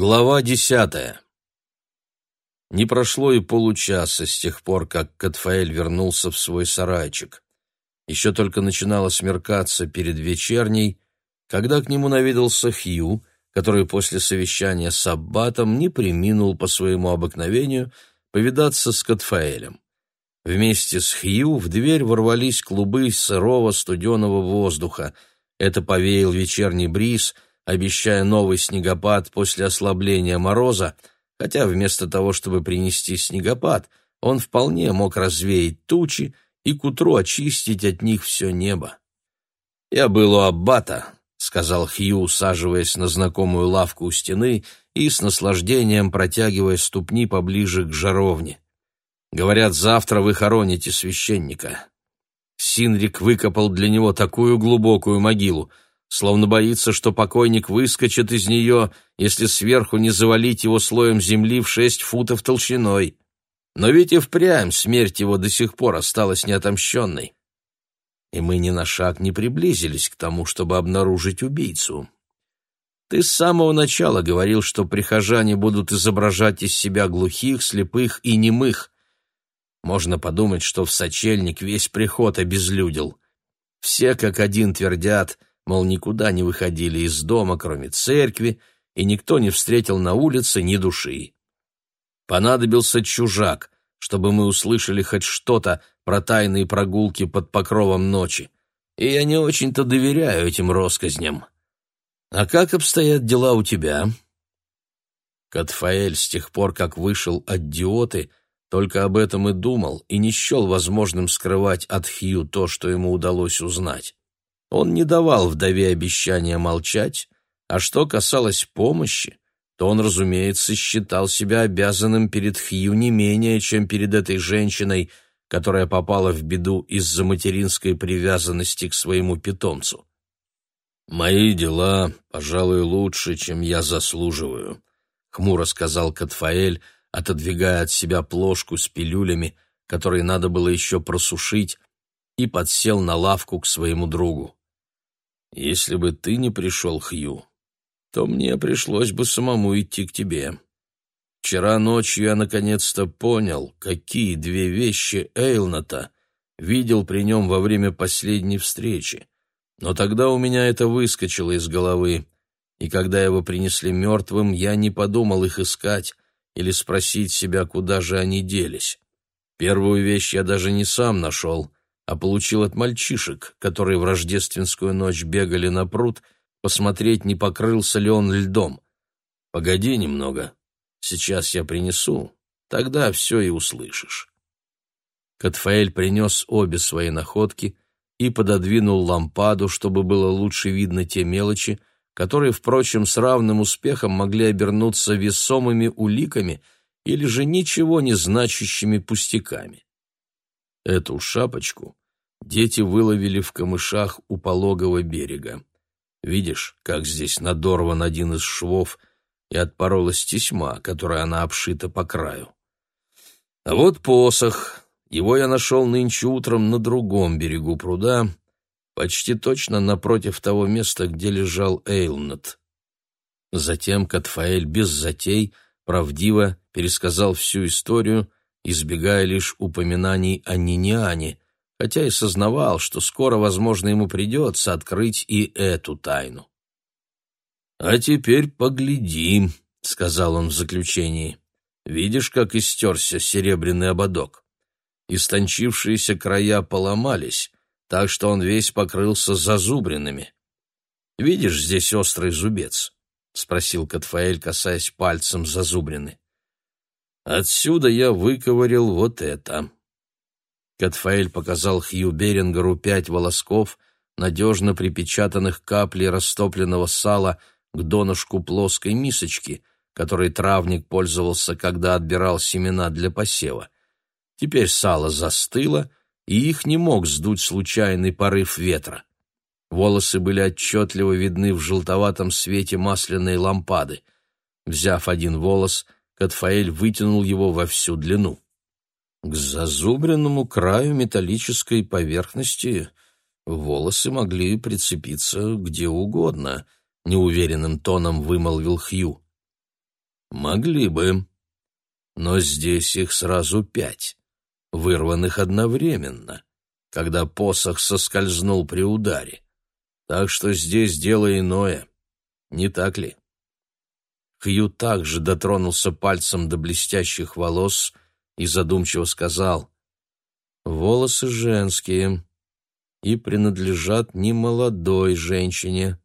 Глава десятая. Не прошло и получаса с тех пор, как Катфаэль вернулся в свой сарайчик. Еще только начинало смеркаться перед вечерней, когда к нему наведался Хью, который после совещания с Аббатом не приминул по своему обыкновению повидаться с Катфаэлем. Вместе с Хью в дверь ворвались клубы сырого студеного воздуха. Это повеял вечерний бриз — обещая новый снегопад после ослабления мороза, хотя вместо того, чтобы принести снегопад, он вполне мог развеять тучи и к утру очистить от них все небо. «Я был у Аббата», — сказал Хью, усаживаясь на знакомую лавку у стены и с наслаждением протягивая ступни поближе к жаровне. «Говорят, завтра вы хороните священника». Синрик выкопал для него такую глубокую могилу — словно боится, что покойник выскочит из нее, если сверху не завалить его слоем земли в шесть футов толщиной. Но ведь и впрямь смерть его до сих пор осталась неотомщенной. И мы ни на шаг не приблизились к тому, чтобы обнаружить убийцу. Ты с самого начала говорил, что прихожане будут изображать из себя глухих, слепых и немых. Можно подумать, что в сочельник весь приход обезлюдил. Все как один твердят — мол, никуда не выходили из дома, кроме церкви, и никто не встретил на улице ни души. Понадобился чужак, чтобы мы услышали хоть что-то про тайные прогулки под покровом ночи, и я не очень-то доверяю этим россказням. А как обстоят дела у тебя? Катфаэль с тех пор, как вышел от диоты, только об этом и думал, и не счел возможным скрывать от Хью то, что ему удалось узнать. Он не давал вдове обещания молчать, а что касалось помощи, то он, разумеется, считал себя обязанным перед Хью не менее, чем перед этой женщиной, которая попала в беду из-за материнской привязанности к своему питомцу. «Мои дела, пожалуй, лучше, чем я заслуживаю», — хмуро сказал Катфаэль, отодвигая от себя плошку с пилюлями, которые надо было еще просушить, и подсел на лавку к своему другу. Если бы ты не пришел, Хью, то мне пришлось бы самому идти к тебе. Вчера ночью я наконец-то понял, какие две вещи Эйлната видел при нем во время последней встречи. Но тогда у меня это выскочило из головы, и когда его принесли мертвым, я не подумал их искать или спросить себя, куда же они делись. Первую вещь я даже не сам нашел, а получил от мальчишек, которые в рождественскую ночь бегали на пруд, посмотреть, не покрылся ли он льдом. Погоди немного, сейчас я принесу, тогда все и услышишь. Катфаэль принес обе свои находки и пододвинул лампаду, чтобы было лучше видно те мелочи, которые, впрочем, с равным успехом могли обернуться весомыми уликами или же ничего не значащими пустяками. Эту шапочку дети выловили в камышах у пологого берега. Видишь, как здесь надорван один из швов и отпоролась тесьма, которой она обшита по краю. А вот посох. Его я нашел нынче утром на другом берегу пруда, почти точно напротив того места, где лежал Эйлнет. Затем Катфаэль без затей правдиво пересказал всю историю, избегая лишь упоминаний о Ниниане, хотя и сознавал, что скоро, возможно, ему придется открыть и эту тайну. «А теперь погляди», — сказал он в заключении. «Видишь, как истерся серебряный ободок? Истончившиеся края поломались, так что он весь покрылся зазубринами. Видишь здесь острый зубец?» — спросил Катфаэль, касаясь пальцем зазубрины. «Отсюда я выковырил вот это». Катфаэль показал Хью Берингеру пять волосков, надежно припечатанных каплей растопленного сала к донышку плоской мисочки, которой травник пользовался, когда отбирал семена для посева. Теперь сало застыло, и их не мог сдуть случайный порыв ветра. Волосы были отчетливо видны в желтоватом свете масляной лампады. Взяв один волос, Катфаэль вытянул его во всю длину. К зазубренному краю металлической поверхности волосы могли прицепиться где угодно, неуверенным тоном вымолвил Хью. Могли бы. Но здесь их сразу пять, вырванных одновременно, когда посох соскользнул при ударе. Так что здесь дело иное, не так ли? Хью также дотронулся пальцем до блестящих волос и задумчиво сказал, «Волосы женские и принадлежат немолодой женщине».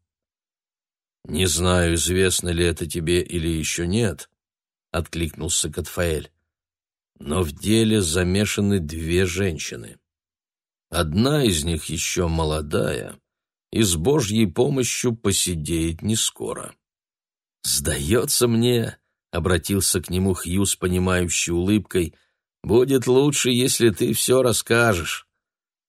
«Не знаю, известно ли это тебе или еще нет», — откликнулся Катфаэль. «Но в деле замешаны две женщины. Одна из них еще молодая и с Божьей помощью посидеет не скоро». «Сдается мне», — обратился к нему Хью с понимающей улыбкой, «будет лучше, если ты все расскажешь.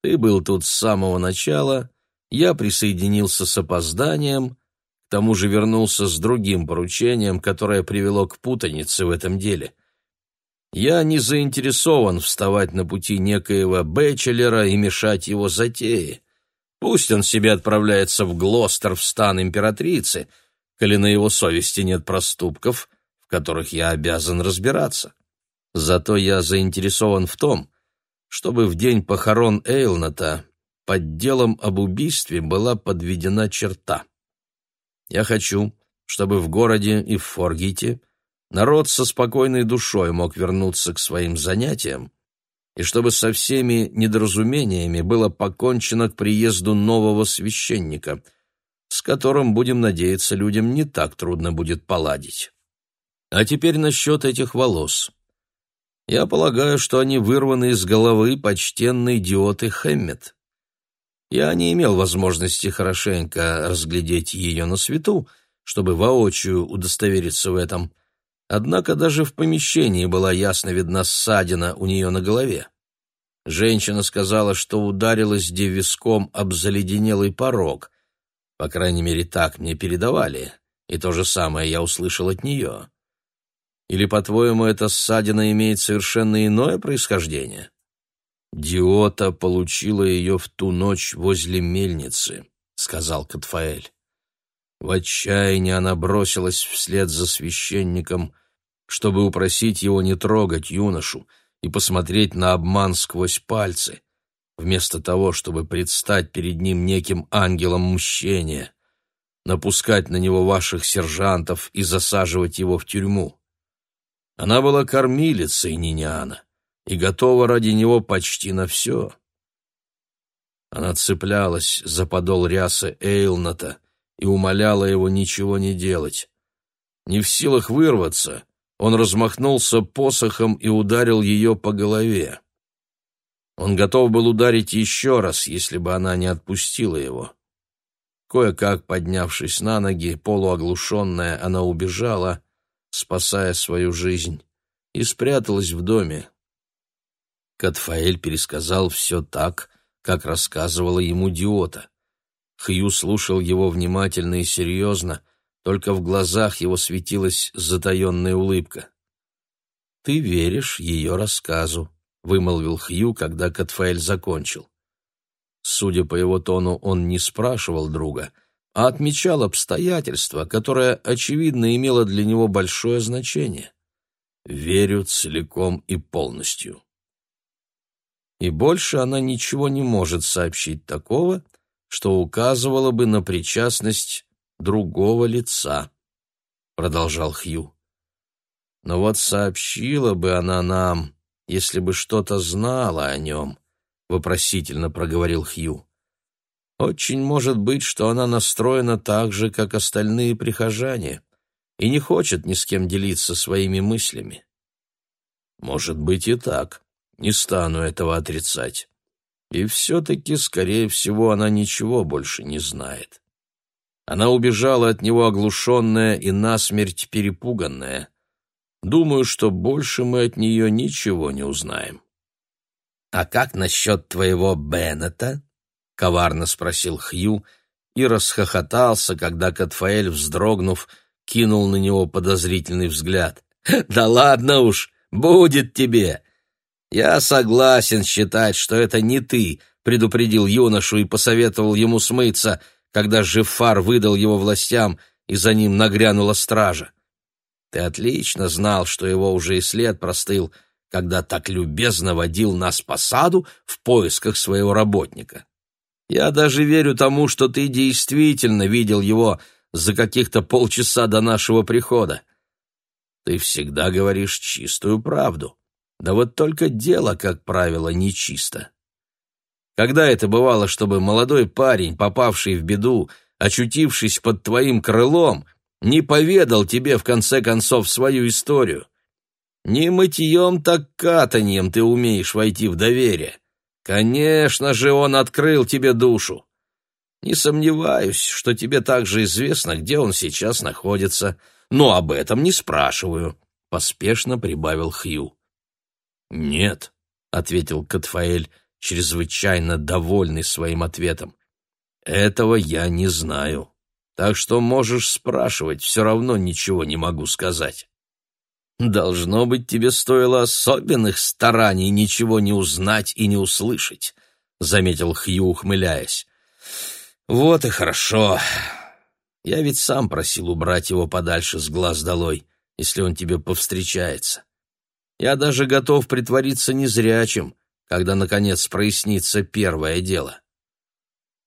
Ты был тут с самого начала, я присоединился с опозданием, к тому же вернулся с другим поручением, которое привело к путанице в этом деле. Я не заинтересован вставать на пути некоего бэчелера и мешать его затее. Пусть он себе отправляется в Глостер в стан императрицы, коли на его совести нет проступков, в которых я обязан разбираться. Зато я заинтересован в том, чтобы в день похорон Эйлната под делом об убийстве была подведена черта. Я хочу, чтобы в городе и в Форгите народ со спокойной душой мог вернуться к своим занятиям, и чтобы со всеми недоразумениями было покончено к приезду нового священника, с которым, будем надеяться, людям не так трудно будет поладить. А теперь насчет этих волос. Я полагаю, что они вырваны из головы почтенной идиоты Хэммет. Я не имел возможности хорошенько разглядеть ее на свету, чтобы воочию удостовериться в этом. Однако даже в помещении была ясно видна ссадина у нее на голове. Женщина сказала, что ударилась девиском об заледенелый порог. По крайней мере, так мне передавали, и то же самое я услышал от нее. Или, по-твоему, эта ссадина имеет совершенно иное происхождение? «Диота получила ее в ту ночь возле мельницы», — сказал Катфаэль. В отчаянии она бросилась вслед за священником, чтобы упросить его не трогать юношу и посмотреть на обман сквозь пальцы, вместо того, чтобы предстать перед ним неким ангелом мщения, напускать на него ваших сержантов и засаживать его в тюрьму. Она была кормилицей Ниняна и готова ради него почти на все. Она цеплялась за подол рясы Эйлната и умоляла его ничего не делать. Не в силах вырваться, он размахнулся посохом и ударил ее по голове. Он готов был ударить еще раз, если бы она не отпустила его. Кое-как поднявшись на ноги, полуоглушенная, она убежала, спасая свою жизнь, и спряталась в доме, Катфаэль пересказал все так, как рассказывала ему Диота. Хью слушал его внимательно и серьезно, только в глазах его светилась затаенная улыбка. «Ты веришь ее рассказу», — вымолвил Хью, когда Катфаэль закончил. Судя по его тону, он не спрашивал друга, а отмечал обстоятельства, которое, очевидно, имело для него большое значение. «Верю целиком и полностью» и больше она ничего не может сообщить такого, что указывало бы на причастность другого лица, продолжал Хью. Но вот сообщила бы она нам, если бы что-то знала о нем, вопросительно проговорил Хью. Очень может быть, что она настроена так же, как остальные прихожане, и не хочет ни с кем делиться своими мыслями. Может быть и так, не стану этого отрицать. И все-таки, скорее всего, она ничего больше не знает. Она убежала от него оглушенная и насмерть перепуганная. Думаю, что больше мы от нее ничего не узнаем. «А как насчет твоего Беннета?» — коварно спросил Хью и расхохотался, когда Катфаэль, вздрогнув, кинул на него подозрительный взгляд. «Да ладно уж, будет тебе! «Я согласен считать, что это не ты», — предупредил юношу и посоветовал ему смыться, когда Жифар выдал его властям, и за ним нагрянула стража. Ты отлично знал, что его уже и след простыл, когда так любезно водил нас по саду в поисках своего работника. Я даже верю тому, что ты действительно видел его за каких-то полчаса до нашего прихода. Ты всегда говоришь чистую правду. Да вот только дело, как правило, нечисто. Когда это бывало, чтобы молодой парень, попавший в беду, очутившись под твоим крылом, не поведал тебе в конце концов свою историю? Не мытьем, так катаньем ты умеешь войти в доверие. Конечно же, он открыл тебе душу. Не сомневаюсь, что тебе также известно, где он сейчас находится, но об этом не спрашиваю, — поспешно прибавил Хью. «Нет», — ответил Катфаэль, чрезвычайно довольный своим ответом. «Этого я не знаю. Так что можешь спрашивать, все равно ничего не могу сказать». «Должно быть, тебе стоило особенных стараний ничего не узнать и не услышать», — заметил Хью, ухмыляясь. «Вот и хорошо. Я ведь сам просил убрать его подальше с глаз долой, если он тебе повстречается. Я даже готов притвориться незрячим, когда, наконец, прояснится первое дело.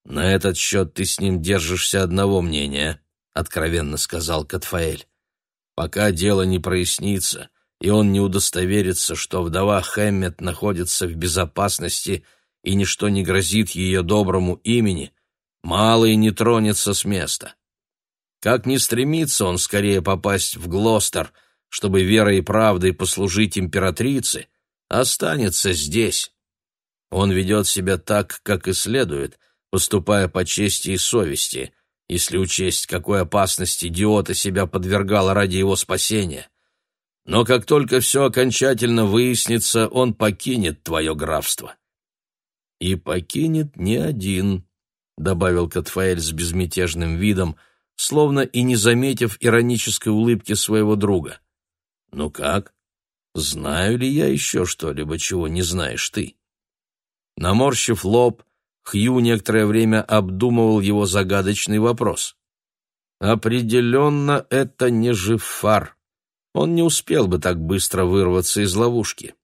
«На этот счет ты с ним держишься одного мнения», — откровенно сказал Катфаэль. «Пока дело не прояснится, и он не удостоверится, что вдова Хэммет находится в безопасности и ничто не грозит ее доброму имени, малый не тронется с места. Как ни стремится он скорее попасть в Глостер, чтобы верой и правдой послужить императрице, останется здесь. Он ведет себя так, как и следует, поступая по чести и совести, если учесть, какой опасности идиота себя подвергал ради его спасения. Но как только все окончательно выяснится, он покинет твое графство. И покинет не один, — добавил Катфаэль с безмятежным видом, словно и не заметив иронической улыбки своего друга. «Ну как? Знаю ли я еще что-либо, чего не знаешь ты?» Наморщив лоб, Хью некоторое время обдумывал его загадочный вопрос. «Определенно это не Жифар. Он не успел бы так быстро вырваться из ловушки.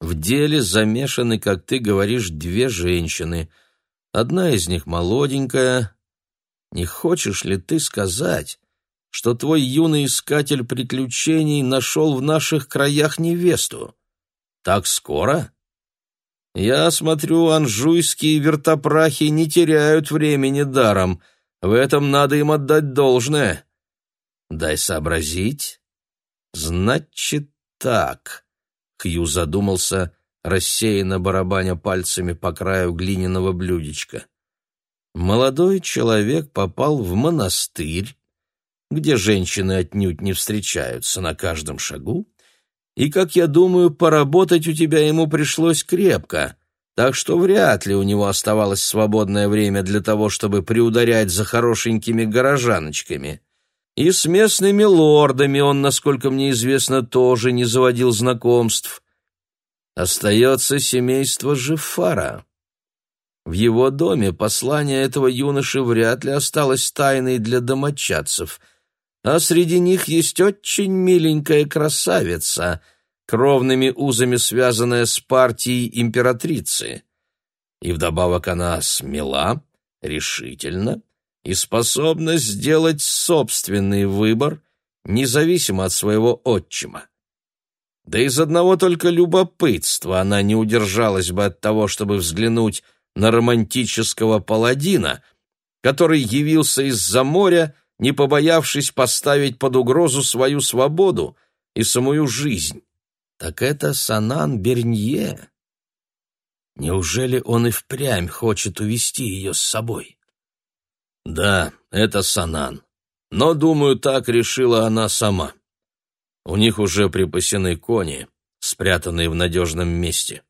В деле замешаны, как ты говоришь, две женщины. Одна из них молоденькая. Не хочешь ли ты сказать, что твой юный искатель приключений нашел в наших краях невесту? Так скоро?» Я смотрю, анжуйские вертопрахи не теряют времени даром. В этом надо им отдать должное. Дай сообразить. Значит так. Хью задумался, рассеянно барабаня пальцами по краю глиняного блюдечка. Молодой человек попал в монастырь, где женщины отнюдь не встречаются на каждом шагу, и, как я думаю, поработать у тебя ему пришлось крепко, так что вряд ли у него оставалось свободное время для того, чтобы приударять за хорошенькими горожаночками. И с местными лордами он, насколько мне известно, тоже не заводил знакомств. Остается семейство Жифара. В его доме послание этого юноши вряд ли осталось тайной для домочадцев — а среди них есть очень миленькая красавица, кровными узами связанная с партией императрицы. И вдобавок она смела, решительна и способна сделать собственный выбор, независимо от своего отчима. Да из одного только любопытства она не удержалась бы от того, чтобы взглянуть на романтического паладина, который явился из-за моря не побоявшись поставить под угрозу свою свободу и самую жизнь. Так это Санан Бернье. Неужели он и впрямь хочет увести ее с собой? Да, это Санан. Но, думаю, так решила она сама. У них уже припасены кони, спрятанные в надежном месте.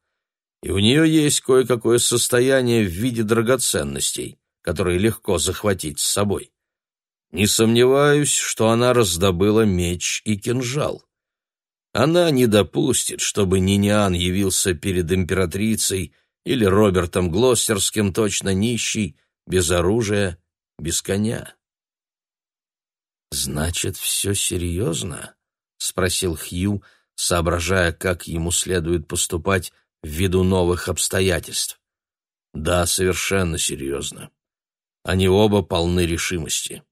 И у нее есть кое-какое состояние в виде драгоценностей, которые легко захватить с собой. Не сомневаюсь, что она раздобыла меч и кинжал. Она не допустит, чтобы Ниниан явился перед императрицей или Робертом Глостерским точно нищий, без оружия, без коня. Значит, все серьезно? — спросил Хью, соображая, как ему следует поступать ввиду новых обстоятельств. «Да, совершенно серьезно. Они оба полны решимости.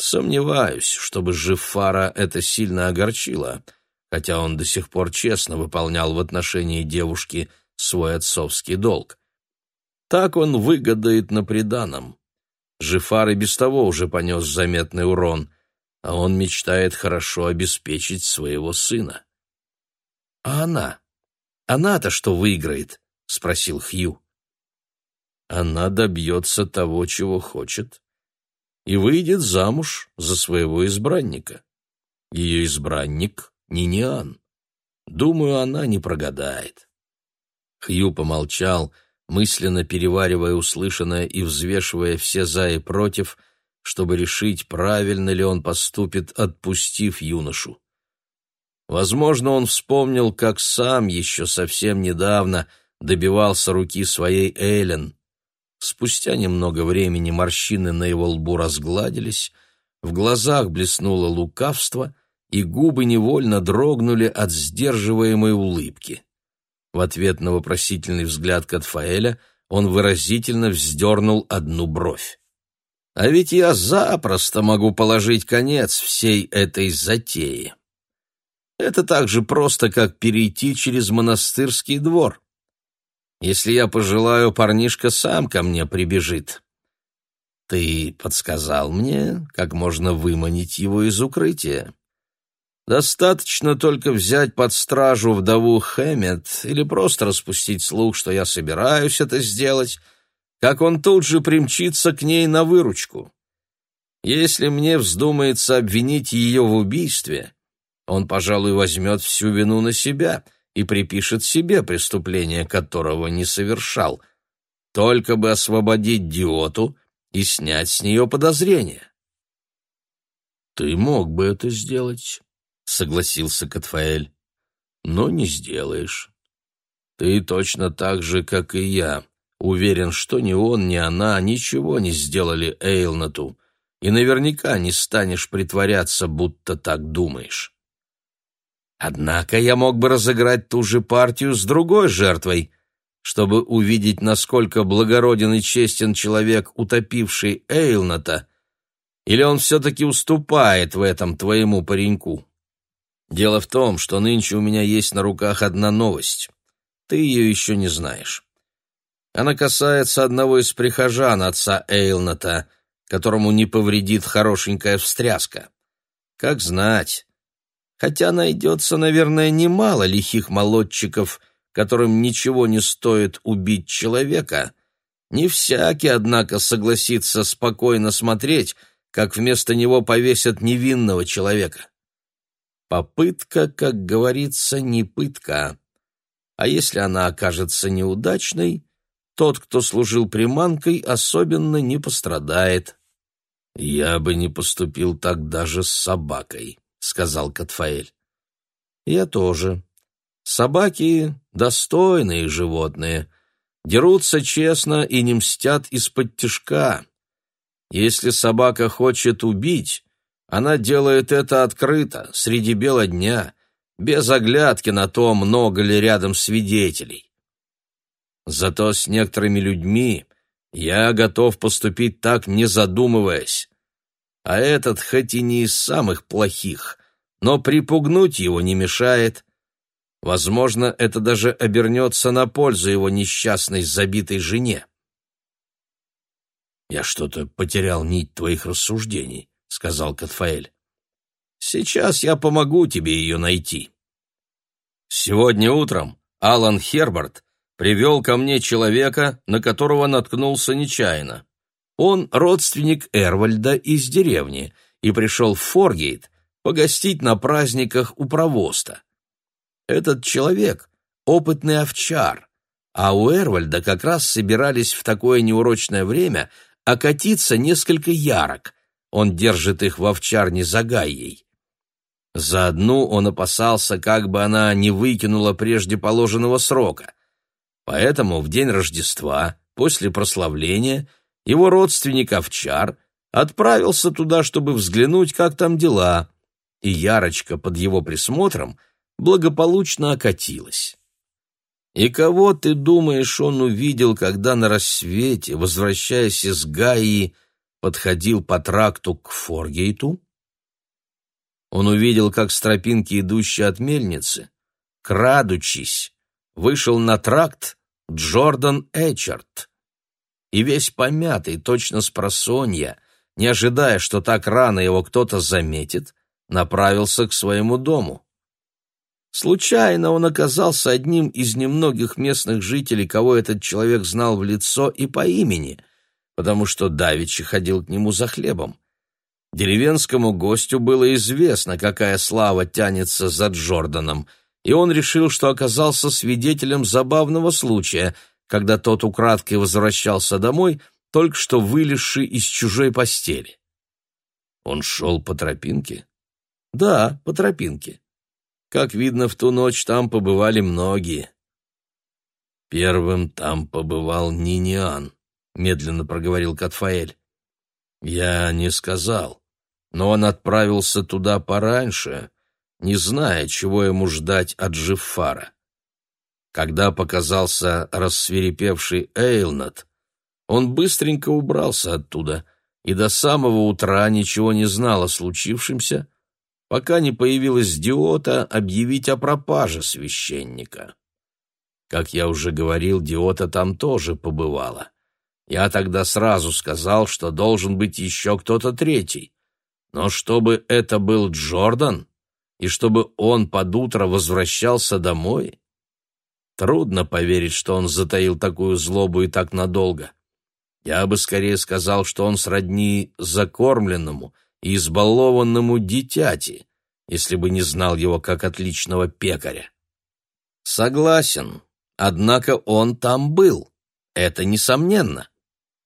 Сомневаюсь, чтобы Жифара это сильно огорчило, хотя он до сих пор честно выполнял в отношении девушки свой отцовский долг. Так он выгодает на приданом. Жифар и без того уже понес заметный урон, а он мечтает хорошо обеспечить своего сына. «А она? Она-то что выиграет?» — спросил Хью. «Она добьется того, чего хочет, и выйдет замуж за своего избранника. Ее избранник — Ниниан. Думаю, она не прогадает». Хью помолчал, — мысленно переваривая услышанное и взвешивая все «за» и «против», чтобы решить, правильно ли он поступит, отпустив юношу. Возможно, он вспомнил, как сам еще совсем недавно добивался руки своей Эллен. Спустя немного времени морщины на его лбу разгладились, в глазах блеснуло лукавство, и губы невольно дрогнули от сдерживаемой улыбки. В ответ на вопросительный взгляд Катфаэля он выразительно вздернул одну бровь. «А ведь я запросто могу положить конец всей этой затее. Это так же просто, как перейти через монастырский двор. Если я пожелаю, парнишка сам ко мне прибежит. Ты подсказал мне, как можно выманить его из укрытия. Достаточно только взять под стражу вдову Хэммет или просто распустить слух, что я собираюсь это сделать, как он тут же примчится к ней на выручку. Если мне вздумается обвинить ее в убийстве, он, пожалуй, возьмет всю вину на себя и припишет себе преступление, которого не совершал, только бы освободить Диоту и снять с нее подозрения. «Ты мог бы это сделать», согласился Катфаэль. Но не сделаешь. Ты точно так же, как и я, уверен, что ни он, ни она ничего не сделали Эйлнату, и наверняка не станешь притворяться, будто так думаешь. Однако я мог бы разыграть ту же партию с другой жертвой, чтобы увидеть, насколько благороден и честен человек, утопивший Эйлната, или он все-таки уступает в этом твоему пареньку. Дело в том, что нынче у меня есть на руках одна новость. Ты ее еще не знаешь. Она касается одного из прихожан отца Эйлната, которому не повредит хорошенькая встряска. Как знать. Хотя найдется, наверное, немало лихих молодчиков, которым ничего не стоит убить человека. Не всякий, однако, согласится спокойно смотреть, как вместо него повесят невинного человека. Попытка, как говорится, не пытка. А если она окажется неудачной, тот, кто служил приманкой, особенно не пострадает. «Я бы не поступил так даже с собакой», — сказал Катфаэль. «Я тоже. Собаки — достойные животные, дерутся честно и не мстят из-под тишка. Если собака хочет убить, она делает это открыто, среди бела дня, без оглядки на то, много ли рядом свидетелей. Зато с некоторыми людьми я готов поступить так, не задумываясь. А этот хоть и не из самых плохих, но припугнуть его не мешает. Возможно, это даже обернется на пользу его несчастной забитой жене. Я что-то потерял нить твоих рассуждений сказал Катфаэль. Сейчас я помогу тебе ее найти. Сегодня утром Алан Херберт привел ко мне человека, на которого наткнулся нечаянно. Он родственник Эрвальда из деревни и пришел в Форгейт погостить на праздниках у провоста. Этот человек — опытный овчар, а у Эрвальда как раз собирались в такое неурочное время окатиться несколько ярок — он держит их в овчарне за Гайей. За одну он опасался, как бы она не выкинула прежде положенного срока. Поэтому в день Рождества, после прославления, его родственник Овчар отправился туда, чтобы взглянуть, как там дела. и Ярочка под его присмотром благополучно окатилась. И кого, ты думаешь, он увидел, когда на рассвете, возвращаясь из Гаи, подходил по тракту к Форгейту? Он увидел, как с тропинки, идущей от мельницы, крадучись, вышел на тракт Джордан Эчард. И весь помятый, точно с просонья, не ожидая, что так рано его кто-то заметит, направился к своему дому. Случайно он оказался одним из немногих местных жителей, кого этот человек знал в лицо и по имени, потому что Давичи ходил к нему за хлебом. Деревенскому гостю было известно, какая слава тянется за Джорданом, и он решил, что оказался свидетелем забавного случая, когда тот украдкой возвращался домой, только что вылезший из чужой постели. Он шел по тропинке? Да, по тропинке. Как видно, в ту ночь там побывали многие. Первым там побывал Ниниан, медленно проговорил Катфаэль. Я не сказал, но он отправился туда пораньше, не зная, чего ему ждать от Джиффара. Когда показался рассверепевший Эйлнат, он быстренько убрался оттуда и до самого утра ничего не знал о случившемся, пока не появилась Диота объявить о пропаже священника. Как я уже говорил, Диота там тоже побывала. Я тогда сразу сказал, что должен быть еще кто-то третий. Но чтобы это был Джордан, и чтобы он под утро возвращался домой, трудно поверить, что он затаил такую злобу и так надолго. Я бы скорее сказал, что он сродни закормленному — и избалованному дитяти, если бы не знал его как отличного пекаря. Согласен, однако он там был, это несомненно.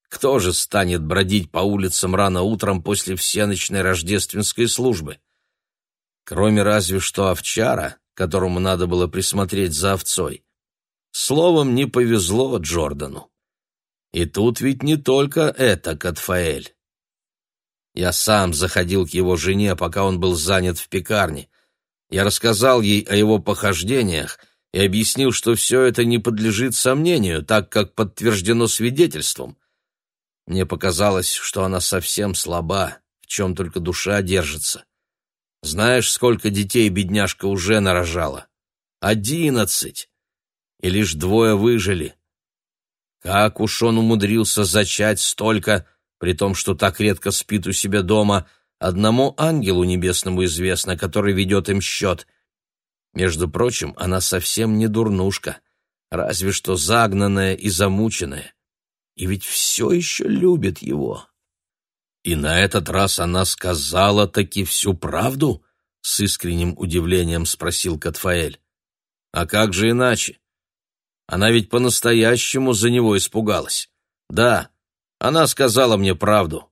Кто же станет бродить по улицам рано утром после всеночной рождественской службы? Кроме разве что овчара, которому надо было присмотреть за овцой. Словом, не повезло Джордану. И тут ведь не только это, Катфаэль. Я сам заходил к его жене, пока он был занят в пекарне. Я рассказал ей о его похождениях и объяснил, что все это не подлежит сомнению, так как подтверждено свидетельством. Мне показалось, что она совсем слаба, в чем только душа держится. Знаешь, сколько детей бедняжка уже нарожала? Одиннадцать! И лишь двое выжили. Как уж он умудрился зачать столько, при том, что так редко спит у себя дома, одному ангелу небесному известно, который ведет им счет. Между прочим, она совсем не дурнушка, разве что загнанная и замученная. И ведь все еще любит его. И на этот раз она сказала таки всю правду? С искренним удивлением спросил Катфаэль. А как же иначе? Она ведь по-настоящему за него испугалась. Да, она сказала мне правду.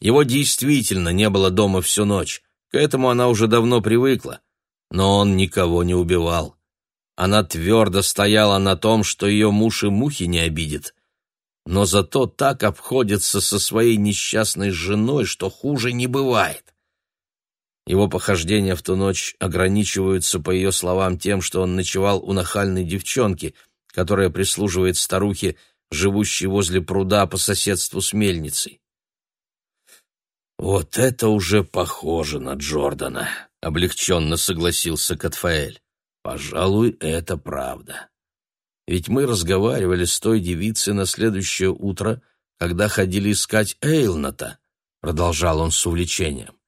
Его действительно не было дома всю ночь. К этому она уже давно привыкла. Но он никого не убивал. Она твердо стояла на том, что ее муж и мухи не обидит. Но зато так обходится со своей несчастной женой, что хуже не бывает. Его похождения в ту ночь ограничиваются, по ее словам, тем, что он ночевал у нахальной девчонки, которая прислуживает старухе, живущий возле пруда по соседству с мельницей. «Вот это уже похоже на Джордана», — облегченно согласился Катфаэль. «Пожалуй, это правда. Ведь мы разговаривали с той девицей на следующее утро, когда ходили искать Эйлната», — продолжал он с увлечением.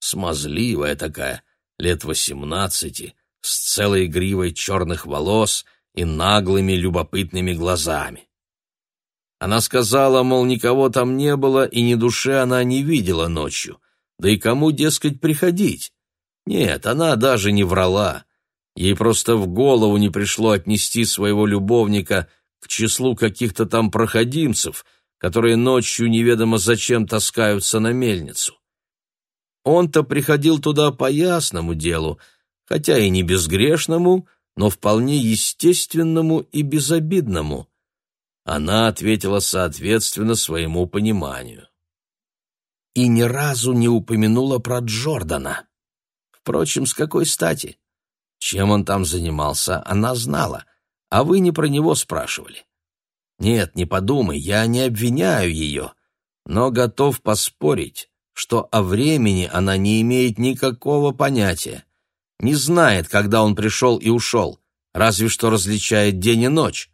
«Смазливая такая, лет восемнадцати, с целой гривой черных волос и наглыми любопытными глазами. Она сказала, мол, никого там не было, и ни души она не видела ночью. Да и кому, дескать, приходить? Нет, она даже не врала. Ей просто в голову не пришло отнести своего любовника к числу каких-то там проходимцев, которые ночью неведомо зачем таскаются на мельницу. Он-то приходил туда по ясному делу, хотя и не безгрешному, но вполне естественному и безобидному — она ответила соответственно своему пониманию. И ни разу не упомянула про Джордана. Впрочем, с какой стати? Чем он там занимался, она знала, а вы не про него спрашивали. Нет, не подумай, я не обвиняю ее, но готов поспорить, что о времени она не имеет никакого понятия. Не знает, когда он пришел и ушел, разве что различает день и ночь.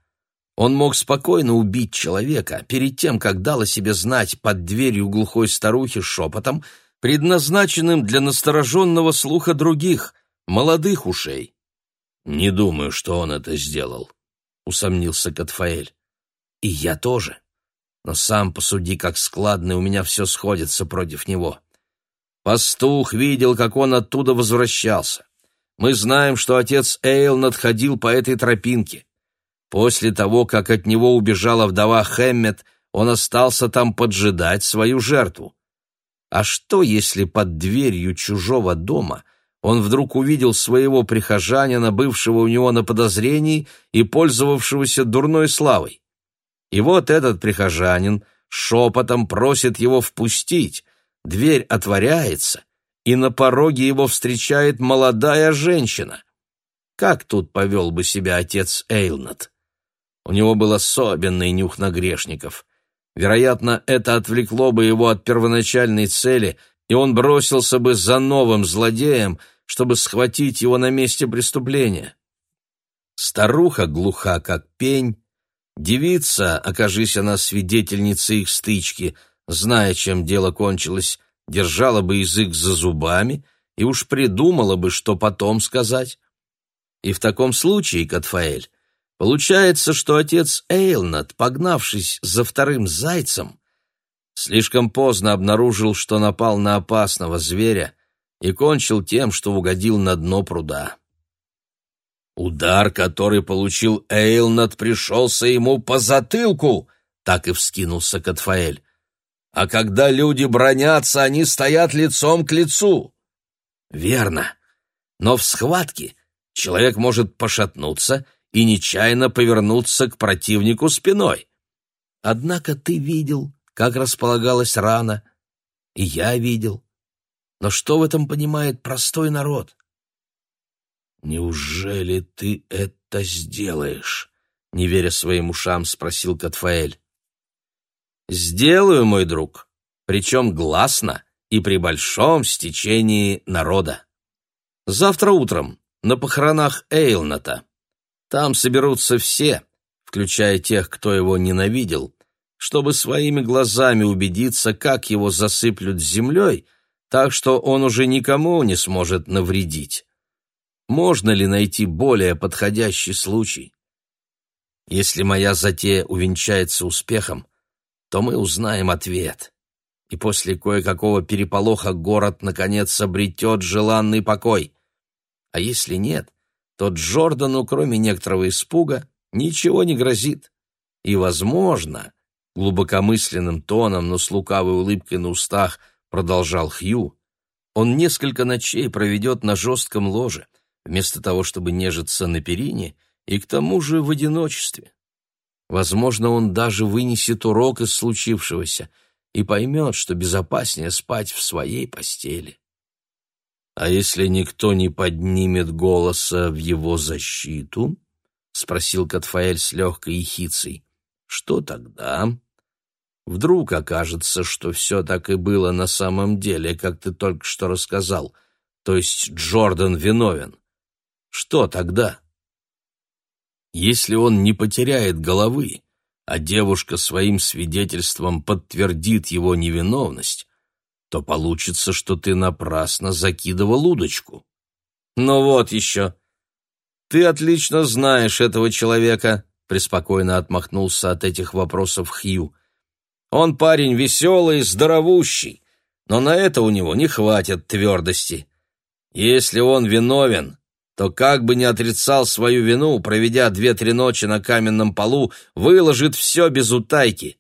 Он мог спокойно убить человека перед тем, как дал о себе знать под дверью глухой старухи шепотом, предназначенным для настороженного слуха других, молодых ушей. «Не думаю, что он это сделал», — усомнился Катфаэль. «И я тоже. Но сам посуди, как складно у меня все сходится против него. Пастух видел, как он оттуда возвращался. Мы знаем, что отец Эйл надходил по этой тропинке. После того, как от него убежала вдова Хэммет, он остался там поджидать свою жертву. А что, если под дверью чужого дома он вдруг увидел своего прихожанина, бывшего у него на подозрении и пользовавшегося дурной славой? И вот этот прихожанин шепотом просит его впустить, дверь отворяется, и на пороге его встречает молодая женщина. Как тут повел бы себя отец Эйлнат? У него был особенный нюх на грешников. Вероятно, это отвлекло бы его от первоначальной цели, и он бросился бы за новым злодеем, чтобы схватить его на месте преступления. Старуха глуха, как пень. Девица, окажись она свидетельницей их стычки, зная, чем дело кончилось, держала бы язык за зубами и уж придумала бы, что потом сказать. И в таком случае, Катфаэль, Получается, что отец Эйлнат, погнавшись за вторым зайцем, слишком поздно обнаружил, что напал на опасного зверя и кончил тем, что угодил на дно пруда. Удар, который получил Эйлнат, пришелся ему по затылку, так и вскинулся Катфаэль. А когда люди бронятся, они стоят лицом к лицу. Верно. Но в схватке человек может пошатнуться и нечаянно повернуться к противнику спиной. Однако ты видел, как располагалась рана, и я видел. Но что в этом понимает простой народ? «Неужели ты это сделаешь?» — не веря своим ушам, спросил Катфаэль. «Сделаю, мой друг, причем гласно и при большом стечении народа. Завтра утром на похоронах Эйлната там соберутся все, включая тех, кто его ненавидел, чтобы своими глазами убедиться, как его засыплют землей, так что он уже никому не сможет навредить. Можно ли найти более подходящий случай? Если моя затея увенчается успехом, то мы узнаем ответ, и после кое-какого переполоха город, наконец, обретет желанный покой. А если нет, то Джордану, кроме некоторого испуга, ничего не грозит. И, возможно, глубокомысленным тоном, но с лукавой улыбкой на устах продолжал Хью, он несколько ночей проведет на жестком ложе, вместо того, чтобы нежиться на перине, и к тому же в одиночестве. Возможно, он даже вынесет урок из случившегося и поймет, что безопаснее спать в своей постели. «А если никто не поднимет голоса в его защиту?» — спросил Катфаэль с легкой ехицей. «Что тогда?» «Вдруг окажется, что все так и было на самом деле, как ты только что рассказал, то есть Джордан виновен. Что тогда?» «Если он не потеряет головы, а девушка своим свидетельством подтвердит его невиновность, то получится, что ты напрасно закидывал удочку. Ну вот еще. Ты отлично знаешь этого человека, преспокойно отмахнулся от этих вопросов Хью. Он парень веселый, здоровущий, но на это у него не хватит твердости. Если он виновен, то как бы не отрицал свою вину, проведя две-три ночи на каменном полу, выложит все без утайки.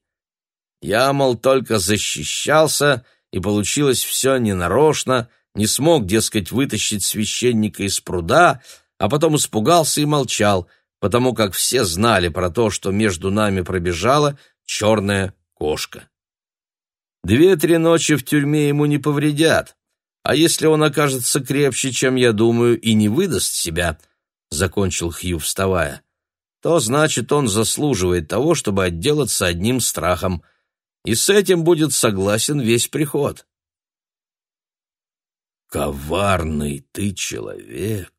Я, мол, только защищался и получилось все ненарочно, не смог, дескать, вытащить священника из пруда, а потом испугался и молчал, потому как все знали про то, что между нами пробежала черная кошка. Две-три ночи в тюрьме ему не повредят, А если он окажется крепче, чем я думаю, и не выдаст себя, — закончил Хью, вставая, — то значит, он заслуживает того, чтобы отделаться одним страхом. И с этим будет согласен весь приход. «Коварный ты человек»,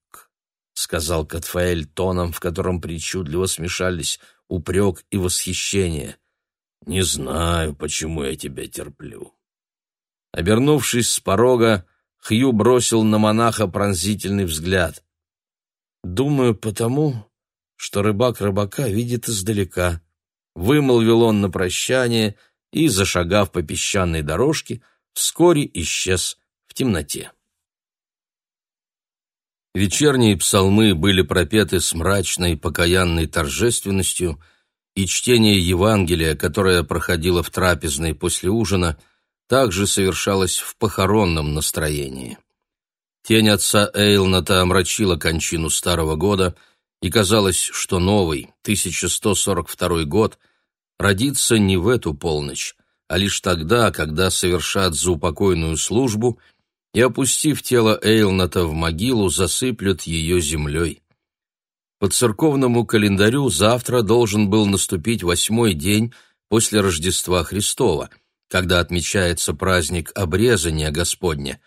— сказал Катфаэль тоном, в котором причудливо смешались упрек и восхищение. «Не знаю, почему я тебя терплю». Обернувшись с порога, Хью бросил на монаха пронзительный взгляд. «Думаю, потому, что рыбак рыбака видит издалека», — вымолвил он на прощание и, зашагав по песчаной дорожке, вскоре исчез в темноте. Вечерние псалмы были пропеты с мрачной покаянной торжественностью, и чтение Евангелия, которое проходило в трапезной после ужина — также совершалось в похоронном настроении. Тень отца Эйлната омрачила кончину старого года, и казалось, что новый, 1142 год, родится не в эту полночь, а лишь тогда, когда совершат заупокойную службу и, опустив тело Эйлната в могилу, засыплют ее землей. По церковному календарю завтра должен был наступить восьмой день после Рождества Христова — когда отмечается праздник обрезания Господня,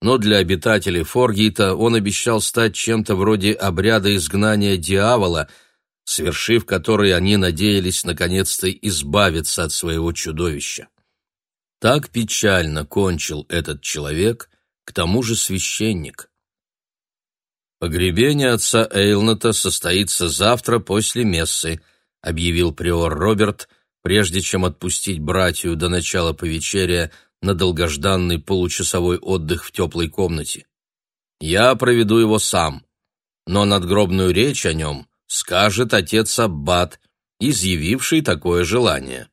но для обитателей Форгита он обещал стать чем-то вроде обряда изгнания дьявола, совершив который они надеялись наконец-то избавиться от своего чудовища. Так печально кончил этот человек, к тому же священник. «Погребение отца Эйлната состоится завтра после мессы», объявил приор Роберт – прежде чем отпустить братью до начала повечерия на долгожданный получасовой отдых в теплой комнате. Я проведу его сам, но надгробную речь о нем скажет отец Аббат, изъявивший такое желание.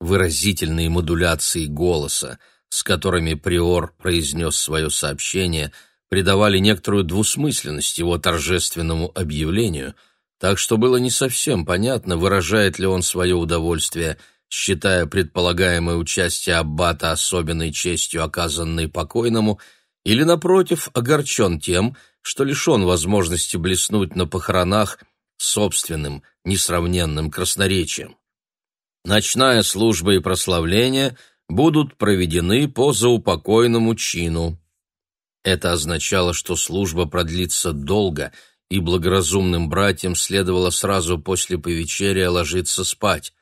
Выразительные модуляции голоса, с которыми приор произнес свое сообщение, придавали некоторую двусмысленность его торжественному объявлению – так что было не совсем понятно, выражает ли он свое удовольствие, считая предполагаемое участие аббата особенной честью, оказанной покойному, или, напротив, огорчен тем, что лишен возможности блеснуть на похоронах собственным, несравненным красноречием. Ночная служба и прославление будут проведены по заупокойному чину. Это означало, что служба продлится долго — и благоразумным братьям следовало сразу после повечерия ложиться спать.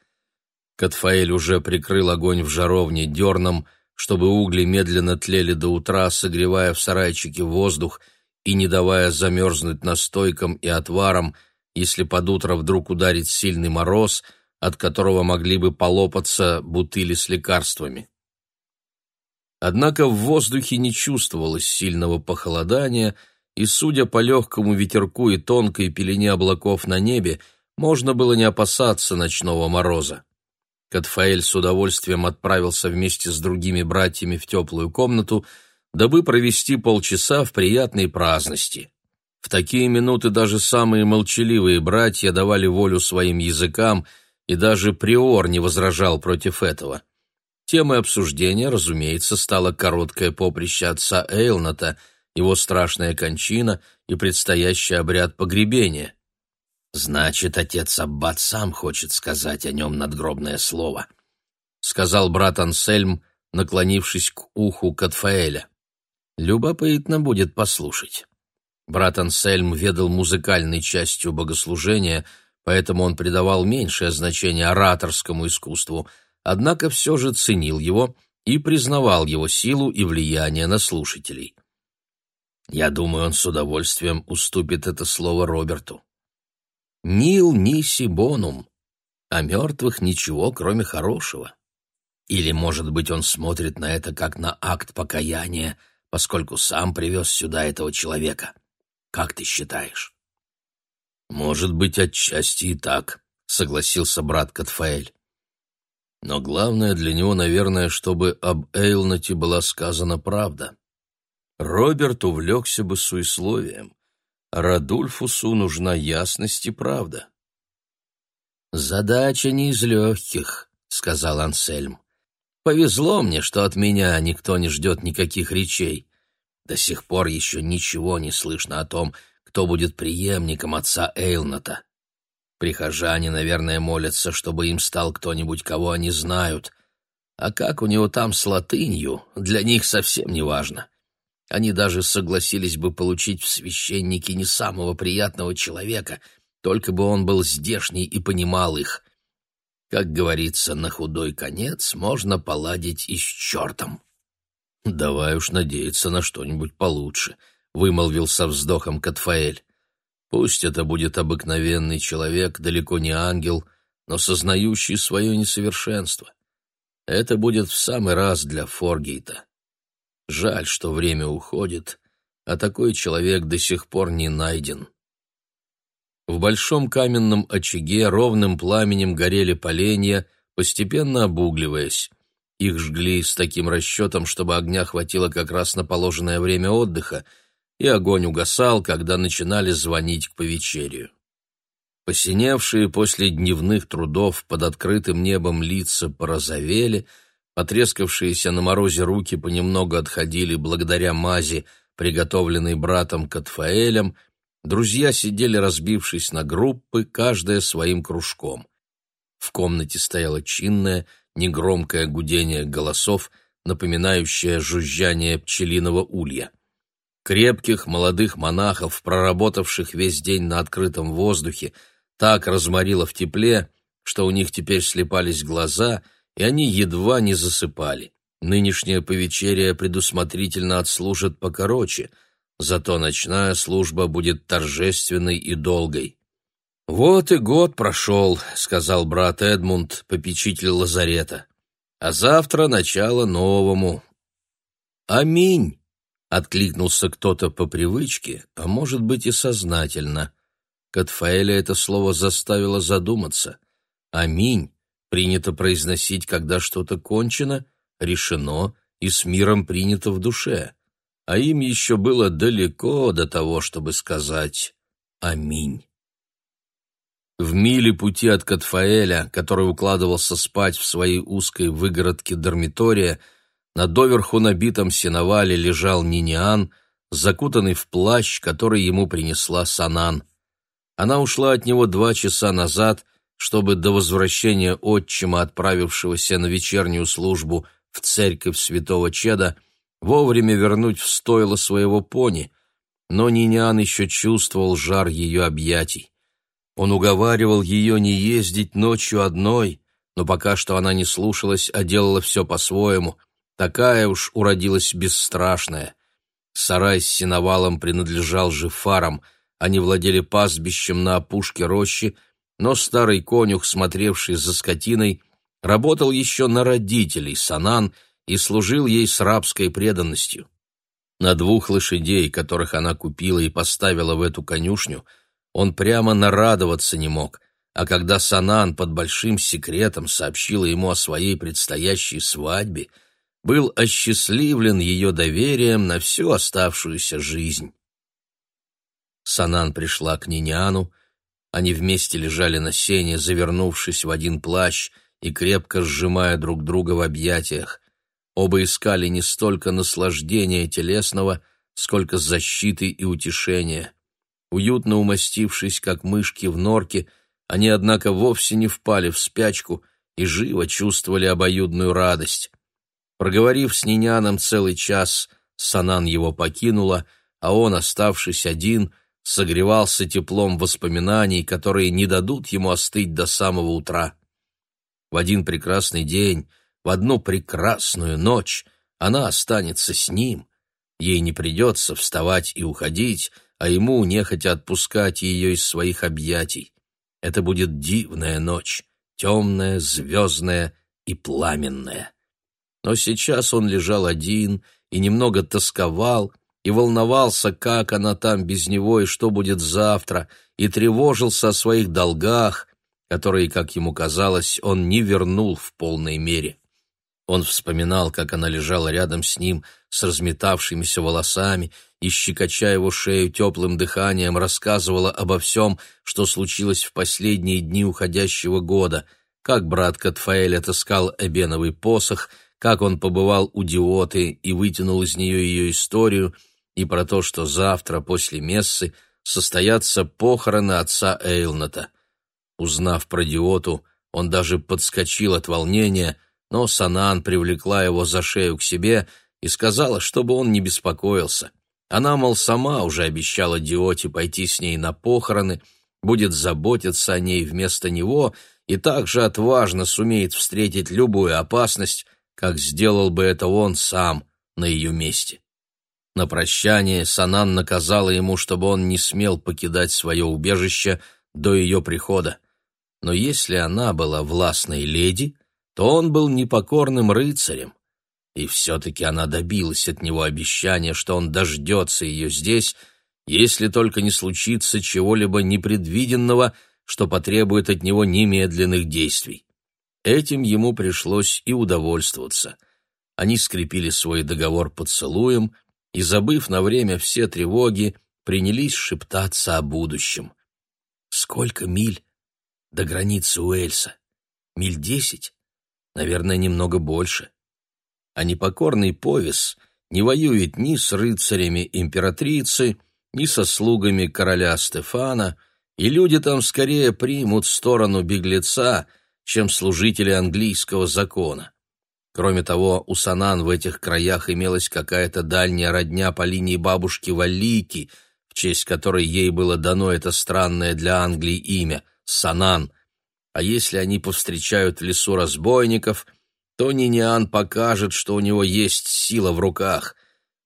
Катфаэль уже прикрыл огонь в жаровне дерном, чтобы угли медленно тлели до утра, согревая в сарайчике воздух и не давая замерзнуть настойкам и отварам, если под утро вдруг ударит сильный мороз, от которого могли бы полопаться бутыли с лекарствами. Однако в воздухе не чувствовалось сильного похолодания, и, судя по легкому ветерку и тонкой пелене облаков на небе, можно было не опасаться ночного мороза. Катфаэль с удовольствием отправился вместе с другими братьями в теплую комнату, дабы провести полчаса в приятной праздности. В такие минуты даже самые молчаливые братья давали волю своим языкам, и даже приор не возражал против этого. Темой обсуждения, разумеется, стало короткое поприще отца Эйлната — его страшная кончина и предстоящий обряд погребения. «Значит, отец Аббат сам хочет сказать о нем надгробное слово», — сказал брат Ансельм, наклонившись к уху Катфаэля. «Любопытно будет послушать». Брат Ансельм ведал музыкальной частью богослужения, поэтому он придавал меньшее значение ораторскому искусству, однако все же ценил его и признавал его силу и влияние на слушателей. Я думаю, он с удовольствием уступит это слово Роберту. Нил ниси бонум. О мертвых ничего, кроме хорошего. Или, может быть, он смотрит на это как на акт покаяния, поскольку сам привез сюда этого человека. Как ты считаешь? Может быть, отчасти и так, согласился брат Катфаэль. Но главное для него, наверное, чтобы об Эйлнате была сказана правда. Роберт увлекся бы суесловием. Радульфусу нужна ясность и правда. «Задача не из легких», — сказал Ансельм. «Повезло мне, что от меня никто не ждет никаких речей. До сих пор еще ничего не слышно о том, кто будет преемником отца Эйлната. Прихожане, наверное, молятся, чтобы им стал кто-нибудь, кого они знают. А как у него там с латынью, для них совсем не важно. Они даже согласились бы получить в священники не самого приятного человека, только бы он был здешний и понимал их. Как говорится, на худой конец можно поладить и с чертом. «Давай уж надеяться на что-нибудь получше», — вымолвил со вздохом Катфаэль. «Пусть это будет обыкновенный человек, далеко не ангел, но сознающий свое несовершенство. Это будет в самый раз для Форгейта. Жаль, что время уходит, а такой человек до сих пор не найден». В большом каменном очаге ровным пламенем горели поленья, постепенно обугливаясь. Их жгли с таким расчетом, чтобы огня хватило как раз на положенное время отдыха, и огонь угасал, когда начинали звонить к повечерию. Посиневшие после дневных трудов под открытым небом лица порозовели, потрескавшиеся на морозе руки понемногу отходили благодаря мази, приготовленной братом Катфаэлем, Друзья сидели, разбившись на группы, каждая своим кружком. В комнате стояло чинное, негромкое гудение голосов, напоминающее жужжание пчелиного улья. Крепких молодых монахов, проработавших весь день на открытом воздухе, так разморило в тепле, что у них теперь слепались глаза, и они едва не засыпали. Нынешнее повечерие предусмотрительно отслужат покороче — зато ночная служба будет торжественной и долгой. «Вот и год прошел», — сказал брат Эдмунд, попечитель лазарета. «А завтра начало новому». «Аминь», — откликнулся кто-то по привычке, а может быть и сознательно. Катфаэля это слово заставило задуматься. «Аминь» принято произносить, когда что-то кончено, решено и с миром принято в душе а им еще было далеко до того, чтобы сказать «Аминь». В миле пути от Катфаэля, который укладывался спать в своей узкой выгородке дармитория, на доверху набитом сеновале лежал Ниниан, закутанный в плащ, который ему принесла Санан. Она ушла от него два часа назад, чтобы до возвращения отчима, отправившегося на вечернюю службу в церковь святого Чеда, вовремя вернуть в стойло своего пони, но Нинян еще чувствовал жар ее объятий. Он уговаривал ее не ездить ночью одной, но пока что она не слушалась, а делала все по-своему. Такая уж уродилась бесстрашная. Сарай с сеновалом принадлежал же фарам, они владели пастбищем на опушке рощи, но старый конюх, смотревший за скотиной, работал еще на родителей Санан — и служил ей с рабской преданностью. На двух лошадей, которых она купила и поставила в эту конюшню, он прямо нарадоваться не мог, а когда Санан под большим секретом сообщила ему о своей предстоящей свадьбе, был осчастливлен ее доверием на всю оставшуюся жизнь. Санан пришла к Ниняну, они вместе лежали на сене, завернувшись в один плащ и крепко сжимая друг друга в объятиях. Оба искали не столько наслаждения телесного, сколько защиты и утешения. Уютно умастившись, как мышки в норке, они, однако, вовсе не впали в спячку и живо чувствовали обоюдную радость. Проговорив с Ниняном целый час, Санан его покинула, а он, оставшись один, согревался теплом воспоминаний, которые не дадут ему остыть до самого утра. В один прекрасный день в одну прекрасную ночь она останется с ним. Ей не придется вставать и уходить, а ему нехотя отпускать ее из своих объятий. Это будет дивная ночь, темная, звездная и пламенная. Но сейчас он лежал один и немного тосковал, и волновался, как она там без него и что будет завтра, и тревожился о своих долгах, которые, как ему казалось, он не вернул в полной мере. Он вспоминал, как она лежала рядом с ним с разметавшимися волосами и, щекоча его шею теплым дыханием, рассказывала обо всем, что случилось в последние дни уходящего года, как брат Катфаэль отыскал эбеновый посох, как он побывал у Диоты и вытянул из нее ее историю, и про то, что завтра после мессы состоятся похороны отца Эйлната. Узнав про Диоту, он даже подскочил от волнения, но Санан привлекла его за шею к себе и сказала, чтобы он не беспокоился. Она, мол, сама уже обещала Диоте пойти с ней на похороны, будет заботиться о ней вместо него и также отважно сумеет встретить любую опасность, как сделал бы это он сам на ее месте. На прощание Санан наказала ему, чтобы он не смел покидать свое убежище до ее прихода. Но если она была властной леди, то он был непокорным рыцарем. И все-таки она добилась от него обещания, что он дождется ее здесь, если только не случится чего-либо непредвиденного, что потребует от него немедленных действий. Этим ему пришлось и удовольствоваться. Они скрепили свой договор поцелуем и, забыв на время все тревоги, принялись шептаться о будущем. Сколько миль до границы Уэльса? Миль десять? Наверное, немного больше. А непокорный повес не воюет ни с рыцарями императрицы, ни со слугами короля Стефана, и люди там скорее примут сторону беглеца, чем служители английского закона. Кроме того, у Санан в этих краях имелась какая-то дальняя родня по линии бабушки Валлики, в честь которой ей было дано это странное для Англии имя — Санан. А если они повстречают в лесу разбойников, то Ниниан покажет, что у него есть сила в руках.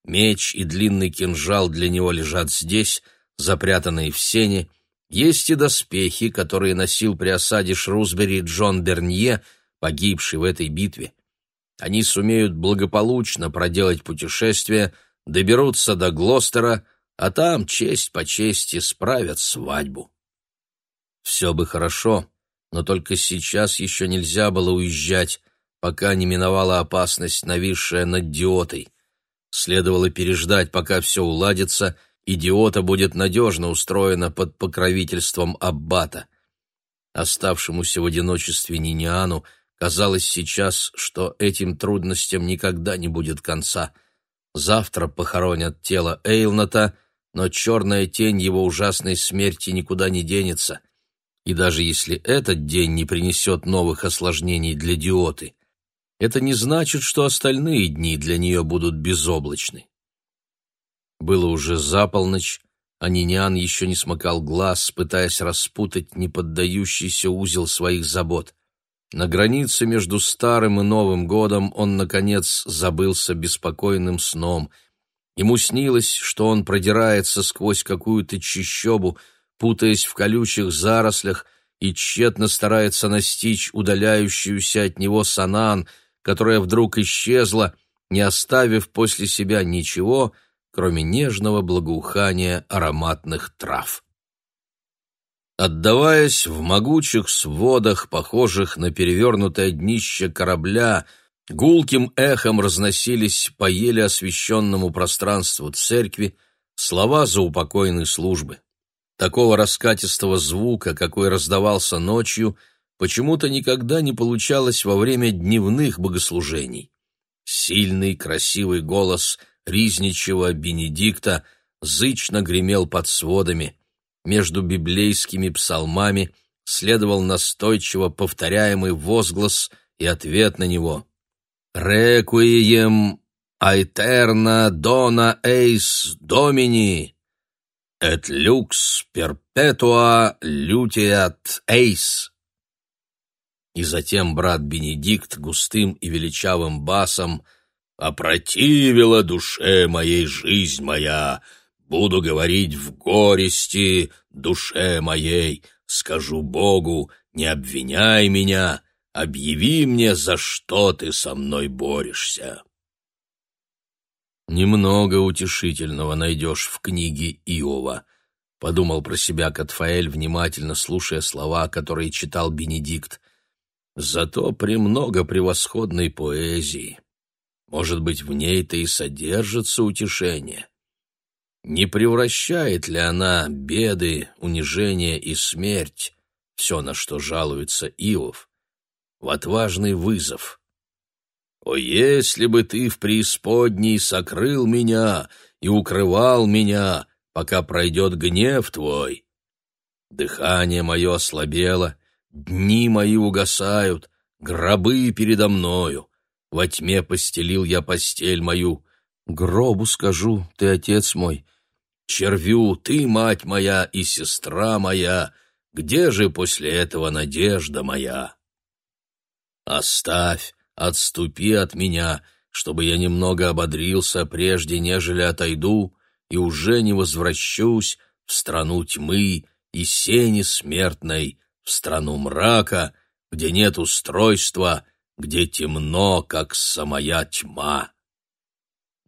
Меч и длинный кинжал для него лежат здесь, запрятанные в сене, есть и доспехи, которые носил при осаде Шрусбери Джон Бернье, погибший в этой битве. Они сумеют благополучно проделать путешествие, доберутся до Глостера, а там честь по чести справят свадьбу. Все бы хорошо, но только сейчас еще нельзя было уезжать, пока не миновала опасность, нависшая над Диотой. Следовало переждать, пока все уладится — идиота будет надежно устроена под покровительством аббата. Оставшемуся в одиночестве Ниниану казалось сейчас, что этим трудностям никогда не будет конца. Завтра похоронят тело Эйлната, но черная тень его ужасной смерти никуда не денется. И даже если этот день не принесет новых осложнений для Диоты, это не значит, что остальные дни для нее будут безоблачны. Было уже за полночь, а Ниниан еще не смыкал глаз, пытаясь распутать неподдающийся узел своих забот. На границе между старым и новым годом он, наконец, забылся беспокойным сном. Ему снилось, что он продирается сквозь какую-то чищобу, путаясь в колючих зарослях, и тщетно старается настичь удаляющуюся от него санан, которая вдруг исчезла, не оставив после себя ничего — кроме нежного благоухания ароматных трав. Отдаваясь в могучих сводах, похожих на перевернутое днище корабля, гулким эхом разносились по еле освещенному пространству церкви слова заупокойной службы. Такого раскатистого звука, какой раздавался ночью, почему-то никогда не получалось во время дневных богослужений. Сильный, красивый голос — Ризничего Бенедикта зычно гремел под сводами. Между библейскими псалмами следовал настойчиво повторяемый возглас и ответ на него. «Рекуием айтерна дона эйс домини, et lux perpetua lutiat эйс». И затем брат Бенедикт густым и величавым басом — Опротивила душе моей жизнь моя, буду говорить в горести душе моей, скажу Богу, не обвиняй меня, объяви мне, за что ты со мной борешься. Немного утешительного найдешь в книге Иова, подумал про себя Катфаэль, внимательно слушая слова, которые читал Бенедикт. Зато премного превосходной поэзии. Может быть, в ней-то и содержится утешение. Не превращает ли она беды, унижение и смерть, все, на что жалуется Иов, в отважный вызов? О, если бы ты в преисподней сокрыл меня и укрывал меня, пока пройдет гнев твой! Дыхание мое ослабело, дни мои угасают, гробы передо мною. Во тьме постелил я постель мою. Гробу скажу, ты отец мой. Червю, ты мать моя и сестра моя. Где же после этого надежда моя? Оставь, отступи от меня, чтобы я немного ободрился, прежде нежели отойду, и уже не возвращусь в страну тьмы и сени смертной, в страну мрака, где нет устройства, где темно, как самая тьма.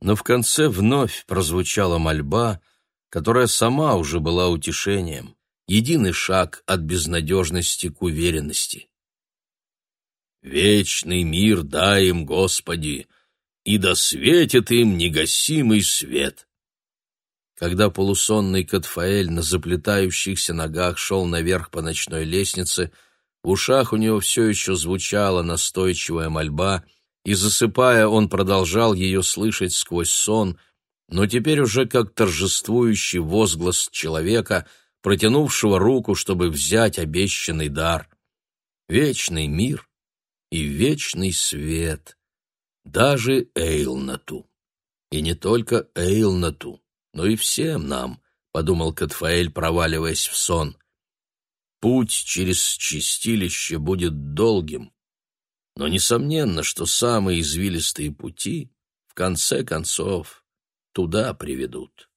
Но в конце вновь прозвучала мольба, которая сама уже была утешением, единый шаг от безнадежности к уверенности. «Вечный мир дай им, Господи, и да светит им негасимый свет!» Когда полусонный Катфаэль на заплетающихся ногах шел наверх по ночной лестнице, в ушах у него все еще звучала настойчивая мольба, и, засыпая, он продолжал ее слышать сквозь сон, но теперь уже как торжествующий возглас человека, протянувшего руку, чтобы взять обещанный дар. Вечный мир и вечный свет, даже Эйлнату. И не только Эйлнату, но и всем нам, — подумал Катфаэль, проваливаясь в сон. Путь через чистилище будет долгим, но несомненно, что самые извилистые пути в конце концов туда приведут.